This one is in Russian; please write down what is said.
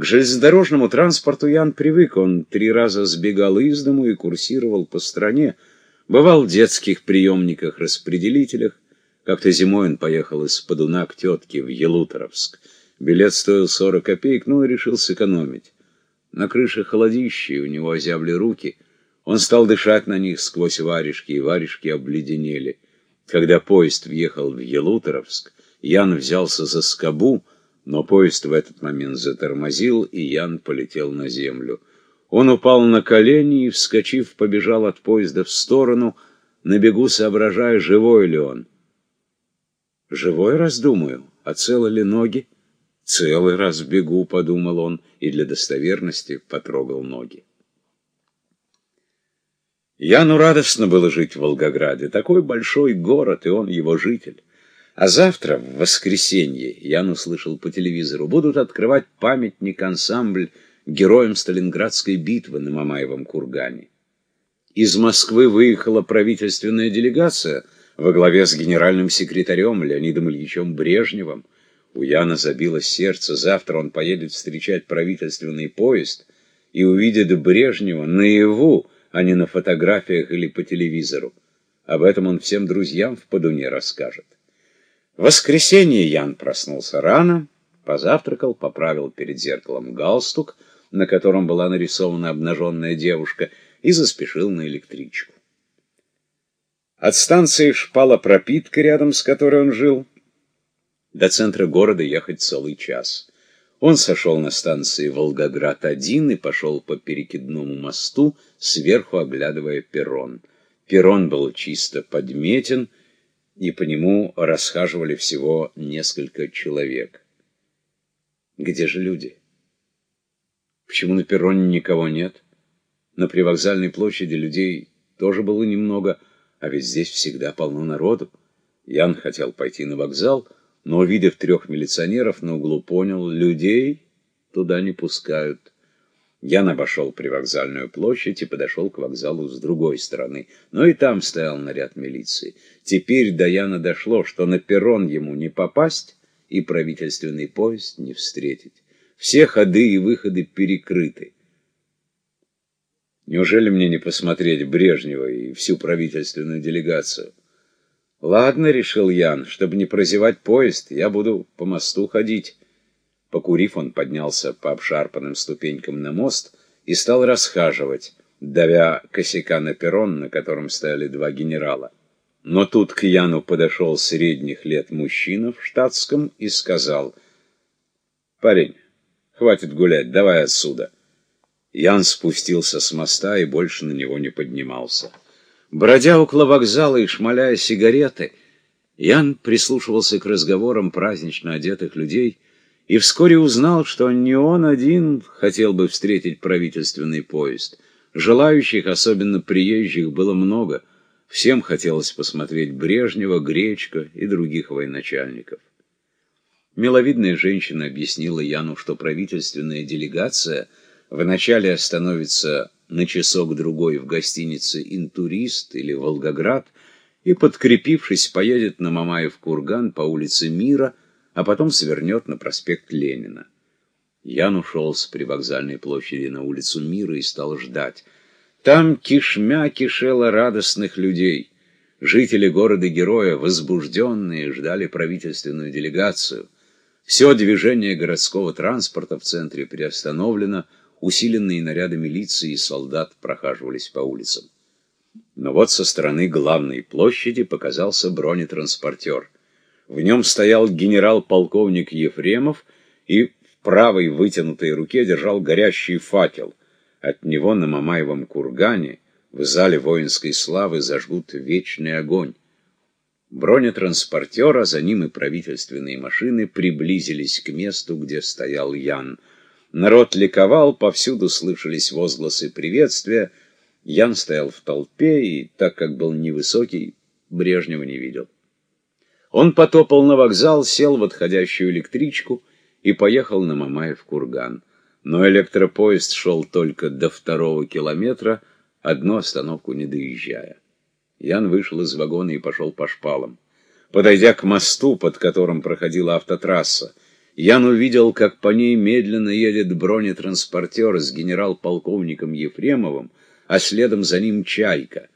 К железнодорожному транспорту Ян привык, он три раза сбегал из дому и курсировал по стране, бывал в детских приемниках-распределителях, как-то зимой он поехал из Подуна к тетке в Елуторовск. Билет стоил 40 копеек, но решил сэкономить. На крыше холодище, у него озябли руки. Он стал дышать на них сквозь варежки, и варежки обледенели. Когда поезд въехал в Елуторовск, Ян взялся за скобу, но поезд в этот момент затормозил, и Ян полетел на землю. Он упал на колени и, вскочив, побежал от поезда в сторону, на бегу соображая, живой ли он. «Живой, раздумаю, а целы ли ноги?» «Целый раз бегу», — подумал он, и для достоверности потрогал ноги. Яну радостно было жить в Волгограде. Такой большой город, и он его житель. А завтра, в воскресенье, Ян услышал по телевизору, будут открывать памятник-ансамбль героям Сталинградской битвы на Мамаевом кургане. Из Москвы выехала правительственная делегация во главе с генеральным секретарем Леонидом Ильичем Брежневым. У Яна забилось сердце. Завтра он поедет встречать правительственный поезд и увидит Брежнева наяву, а не на фотографиях или по телевизору. Об этом он всем друзьям в Подуне расскажет. В воскресенье Ян проснулся рано, позавтракал, поправил перед зеркалом галстук, на котором была нарисована обнаженная девушка, и заспешил на электричку. От станции шпала пропитка, рядом с которой он жил, до центра города ехать целый час. Он сошел на станции Волгоград-1 и пошел по перекидному мосту, сверху оглядывая перрон. Перрон был чисто подметен, и по нему расхаживали всего несколько человек. Где же люди? Почему на перроне никого нет? На привокзальной площади людей тоже было немного, а ведь здесь всегда полно народу. Ян хотел пойти на вокзал, но, увидев трех милиционеров на углу, понял, людей туда не пускают. Ян обошел привокзальную площадь и подошел к вокзалу с другой стороны, но и там стоял наряд милиции. Теперь до Яна дошло, что на перрон ему не попасть и правительственный поезд не встретить. Все ходы и выходы перекрыты. Неужели мне не посмотреть Брежнева и всю правительственную делегацию? Ладно, решил Ян, чтобы не прозевать поезд, я буду по мосту ходить. Покурив, он поднялся по обшарпанным ступенькам на мост и стал расхаживать, давя косяка на перрон, на котором стояли два генерала. Но тут к Яну подошел средних лет мужчина в штатском и сказал, «Парень, хватит гулять, давай отсюда». Ян спустился с моста и больше на него не поднимался. Бродя около вокзала и шмаляя сигареты, Ян прислушивался к разговорам празднично одетых людей и вскоре узнал, что не он один хотел бы встретить правительственный поезд. Желающих, особенно приезжих, было много. Всем хотелось посмотреть Брежнева, Гречка и других военачальников. Миловидная женщина объяснила Яну, что правительственная делегация вначале остановится на часок-другой в гостинице «Интурист» или «Волгоград» и, подкрепившись, поедет на Мамаев курган по улице Мира, а потом свернет на проспект Ленина. Ян ушел с привокзальной площади на улицу Мира и стал ждать. Там кишмя кишело радостных людей. Жители города-героя, возбужденные, ждали правительственную делегацию. Все движение городского транспорта в центре приостановлено, усиленные наряды милиции и солдат прохаживались по улицам. Но вот со стороны главной площади показался бронетранспортер. В нем стоял генерал-полковник Ефремов и в правой вытянутой руке держал горящий факел. От него на Мамаевом кургане в зале воинской славы зажгут вечный огонь. Бронетранспортера, за ним и правительственные машины приблизились к месту, где стоял Ян — Народ ликовал, повсюду слышались возгласы приветствия. Ян стоял в толпе и, так как был невысокий, Брежнева не видел. Он потопал на вокзал, сел в отходящую электричку и поехал на Мамаев курган. Но электропоезд шел только до второго километра, одну остановку не доезжая. Ян вышел из вагона и пошел по шпалам. Подойдя к мосту, под которым проходила автотрасса, Ян увидел, как по ней медленно едет бронетранспортер с генерал-полковником Ефремовым, а следом за ним «Чайка».